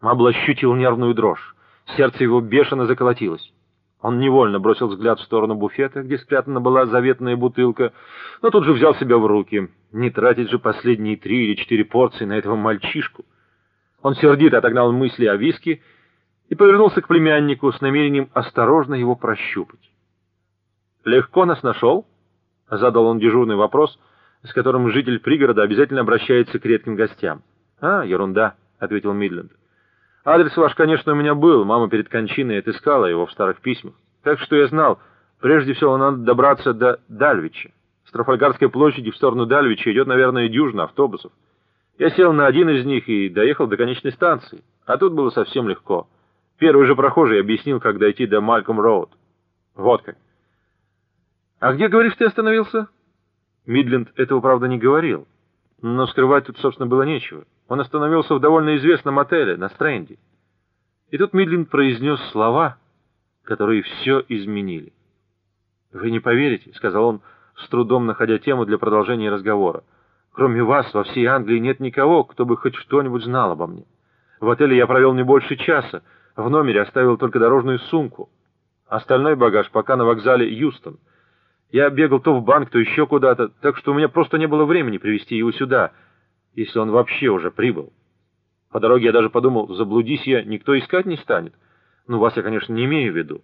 Мабл ощутил нервную дрожь. Сердце его бешено заколотилось. Он невольно бросил взгляд в сторону буфета, где спрятана была заветная бутылка, но тут же взял себя в руки. Не тратить же последние три или четыре порции на этого мальчишку. Он сердито отогнал мысли о виске и повернулся к племяннику с намерением осторожно его прощупать. «Легко нас нашел?» — задал он дежурный вопрос, с которым житель пригорода обязательно обращается к редким гостям. «А, ерунда», — ответил Мидленд. «Адрес ваш, конечно, у меня был. Мама перед кончиной отыскала его в старых письмах. Так что я знал, прежде всего надо добраться до Дальвича. С Трафальгарской площади в сторону Дальвича идет, наверное, дюжина автобусов. Я сел на один из них и доехал до конечной станции. А тут было совсем легко. Первый же прохожий объяснил, как дойти до Мальком-Роуд. Вот как. «А где, говоришь, ты остановился?» Мидленд этого, правда, не говорил. Но скрывать тут, собственно, было нечего. Он остановился в довольно известном отеле на Стрэнде. И тут Мидленд произнес слова, которые все изменили. «Вы не поверите», — сказал он, с трудом находя тему для продолжения разговора. «Кроме вас во всей Англии нет никого, кто бы хоть что-нибудь знал обо мне. В отеле я провел не больше часа, в номере оставил только дорожную сумку. Остальной багаж пока на вокзале Юстон». Я бегал то в банк, то еще куда-то, так что у меня просто не было времени привезти его сюда, если он вообще уже прибыл. По дороге я даже подумал, заблудись я, никто искать не станет. Ну, вас я, конечно, не имею в виду.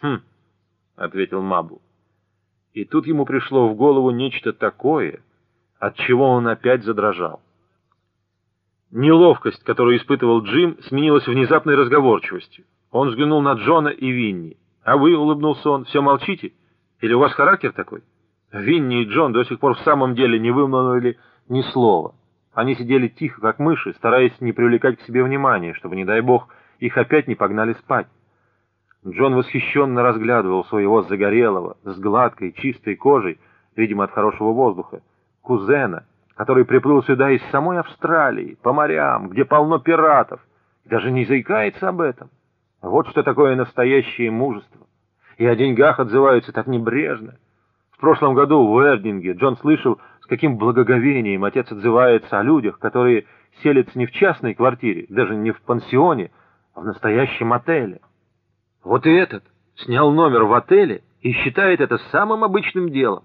Хм, — ответил Мабу. И тут ему пришло в голову нечто такое, от чего он опять задрожал. Неловкость, которую испытывал Джим, сменилась внезапной разговорчивостью. Он взглянул на Джона и Винни. «А вы, — улыбнулся он, — все молчите?» Или у вас характер такой? Винни и Джон до сих пор в самом деле не вымолвили ни слова. Они сидели тихо, как мыши, стараясь не привлекать к себе внимания, чтобы, не дай бог, их опять не погнали спать. Джон восхищенно разглядывал своего загорелого, с гладкой, чистой кожей, видимо, от хорошего воздуха, кузена, который приплыл сюда из самой Австралии, по морям, где полно пиратов, и даже не заикается об этом. Вот что такое настоящее мужество и о деньгах отзываются так небрежно. В прошлом году в Эрдинге Джон слышал, каким благоговением отец отзывается о людях, которые селятся не в частной квартире, даже не в пансионе, а в настоящем отеле. Вот и этот снял номер в отеле и считает это самым обычным делом.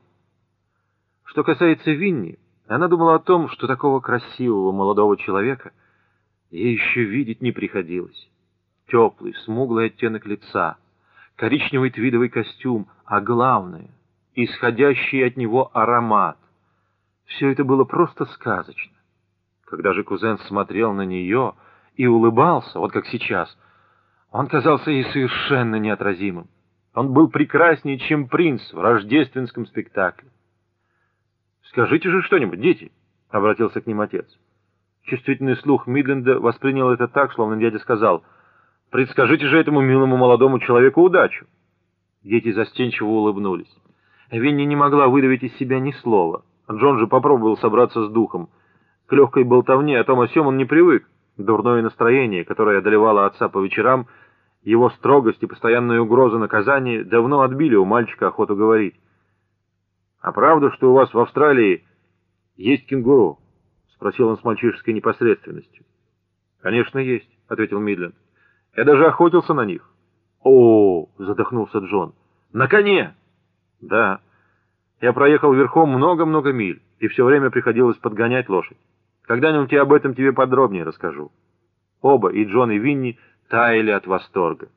Что касается Винни, она думала о том, что такого красивого молодого человека ей еще видеть не приходилось. Теплый, смуглый оттенок лица — коричневый твидовый костюм, а главное — исходящий от него аромат. Все это было просто сказочно. Когда же кузен смотрел на нее и улыбался, вот как сейчас, он казался ей совершенно неотразимым. Он был прекраснее, чем принц в рождественском спектакле. «Скажите же что-нибудь, дети!» — обратился к ним отец. Чувствительный слух Мидленда воспринял это так, словно дядя сказал — Предскажите же этому милому молодому человеку удачу. Дети застенчиво улыбнулись. Винни не могла выдавить из себя ни слова. Джон же попробовал собраться с духом. К легкой болтовне о том о сём он не привык. Дурное настроение, которое одолевало отца по вечерам, его строгость и постоянная угроза наказания давно отбили у мальчика охоту говорить. «А правда, что у вас в Австралии есть кенгуру?» — спросил он с мальчишеской непосредственностью. «Конечно, есть», — ответил Мидленд. Я даже охотился на них. О, задохнулся Джон. На коне? Да. Я проехал верхом много-много миль, и все время приходилось подгонять лошадь. Когда-нибудь я об этом тебе подробнее расскажу. Оба, и Джон, и Винни, таяли от восторга.